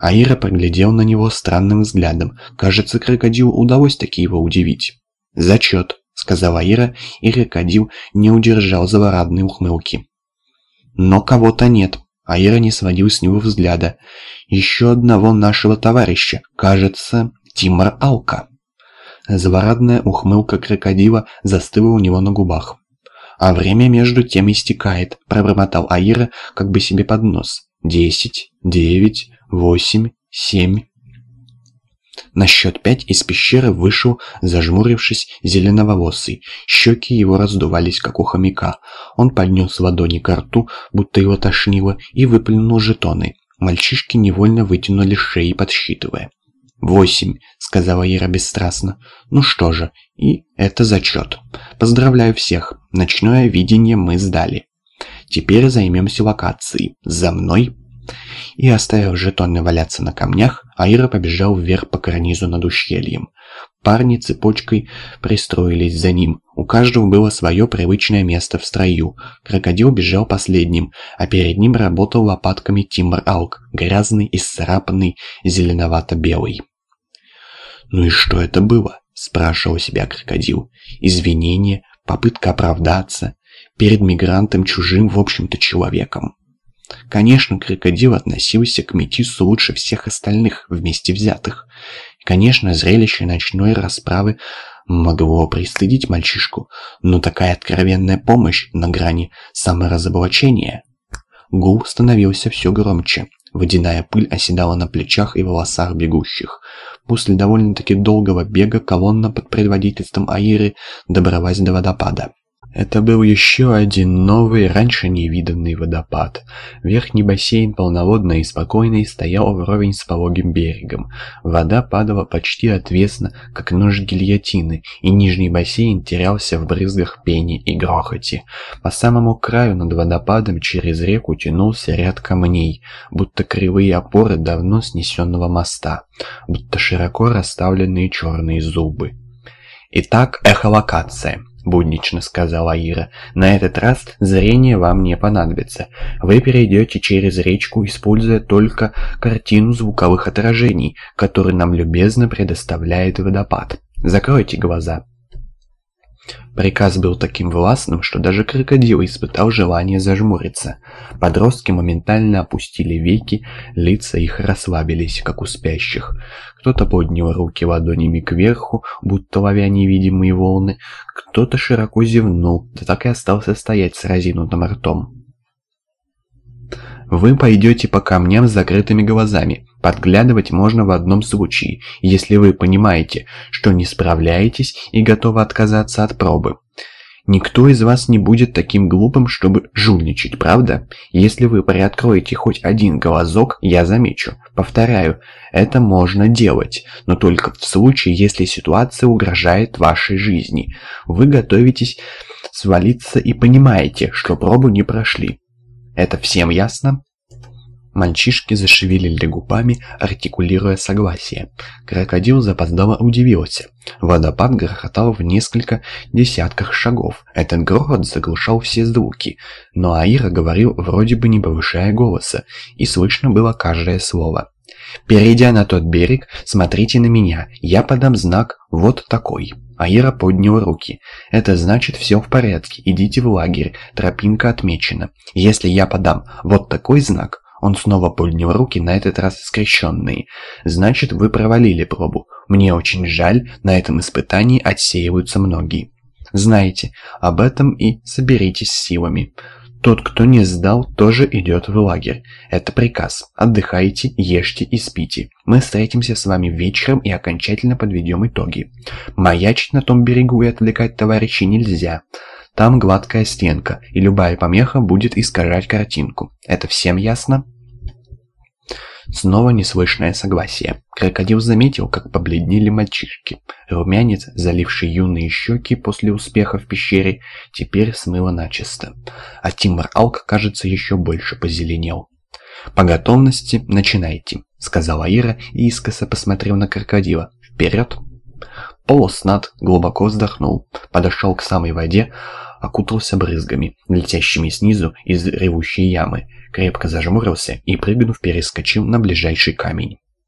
Аира поглядел на него странным взглядом. Кажется, крокодилу удалось таки его удивить. «Зачет», — сказала Аира, и крокодил не удержал злорадной ухмылки. «Но кого-то нет», — Аира не сводил с него взгляда. «Еще одного нашего товарища, кажется, Тимор Алка». Злорадная ухмылка крокодила застыла у него на губах. «А время между тем истекает», — пробормотал Аира как бы себе под нос. «Десять, девять, восемь, семь...» На счет пять из пещеры вышел, зажмурившись, зеленоволосый. Щеки его раздувались, как у хомяка. Он поднес ладони к рту, будто его тошнило, и выплюнул жетоны. Мальчишки невольно вытянули шеи, подсчитывая. «Восемь», — сказала Ира бесстрастно. «Ну что же, и это зачет. Поздравляю всех. Ночное видение мы сдали. Теперь займемся локацией. За мной!» И оставив жетоны валяться на камнях, Аира побежал вверх по карнизу над ущельем. Парни цепочкой пристроились за ним. У каждого было свое привычное место в строю. Крокодил бежал последним, а перед ним работал лопатками Тимбр Алк, грязный, исцарапанный, зеленовато-белый. «Ну и что это было?» – спрашивал себя крокодил. «Извинение, попытка оправдаться перед мигрантом чужим, в общем-то, человеком». Конечно, крокодил относился к Метису лучше всех остальных вместе взятых. Конечно, зрелище ночной расправы могло пристыдить мальчишку, но такая откровенная помощь на грани саморазоблачения. Гул становился все громче. Водяная пыль оседала на плечах и волосах бегущих. После довольно-таки долгого бега колонна под предводительством Аиры добралась до водопада. Это был еще один новый, раньше невиданный водопад. Верхний бассейн полноводный и спокойный стоял вровень с пологим берегом. Вода падала почти отвесно, как нож гильотины, и нижний бассейн терялся в брызгах пени и грохоте. По самому краю над водопадом через реку тянулся ряд камней, будто кривые опоры давно снесенного моста, будто широко расставленные черные зубы. Итак, эхолокация. — буднично сказала Ира. «На этот раз зрение вам не понадобится. Вы перейдете через речку, используя только картину звуковых отражений, которую нам любезно предоставляет водопад. Закройте глаза». Приказ был таким властным, что даже крокодил испытал желание зажмуриться. Подростки моментально опустили веки, лица их расслабились, как у спящих. Кто-то поднял руки ладонями кверху, будто ловя невидимые волны, кто-то широко зевнул, да так и остался стоять с разинутым ртом. Вы пойдете по камням с закрытыми глазами. Подглядывать можно в одном случае, если вы понимаете, что не справляетесь и готовы отказаться от пробы. Никто из вас не будет таким глупым, чтобы жульничать, правда? Если вы приоткроете хоть один глазок, я замечу. Повторяю, это можно делать, но только в случае, если ситуация угрожает вашей жизни. Вы готовитесь свалиться и понимаете, что пробу не прошли. Это всем ясно?» Мальчишки зашевелили губами, артикулируя согласие. Крокодил запоздало удивился. Водопад грохотал в несколько десятках шагов. Этот грохот заглушал все звуки. Но Аира говорил, вроде бы не повышая голоса, и слышно было каждое слово. «Перейдя на тот берег, смотрите на меня. Я подам знак вот такой». Аира поднял руки. «Это значит, все в порядке. Идите в лагерь. Тропинка отмечена. Если я подам вот такой знак...» Он снова поднял руки, на этот раз скрещенные. «Значит, вы провалили пробу. Мне очень жаль, на этом испытании отсеиваются многие. Знаете, об этом и соберитесь силами. Тот, кто не сдал, тоже идет в лагерь. Это приказ. Отдыхайте, ешьте и спите. Мы встретимся с вами вечером и окончательно подведем итоги. Маячить на том берегу и отвлекать товарищей нельзя. Там гладкая стенка, и любая помеха будет искажать картинку. Это всем ясно? Снова неслышное согласие. Крокодил заметил, как побледнели мальчишки. Румянец, заливший юные щеки после успеха в пещере, теперь смыло начисто. А Тимур Алк, кажется, еще больше позеленел. «По готовности начинайте», — сказала Ира и искоса посмотрел на крокодила. «Вперед!» Полуснат глубоко вздохнул, подошел к самой воде, окутался брызгами, летящими снизу из ревущей ямы, крепко зажмурился и, прыгнув, перескочил на ближайший камень.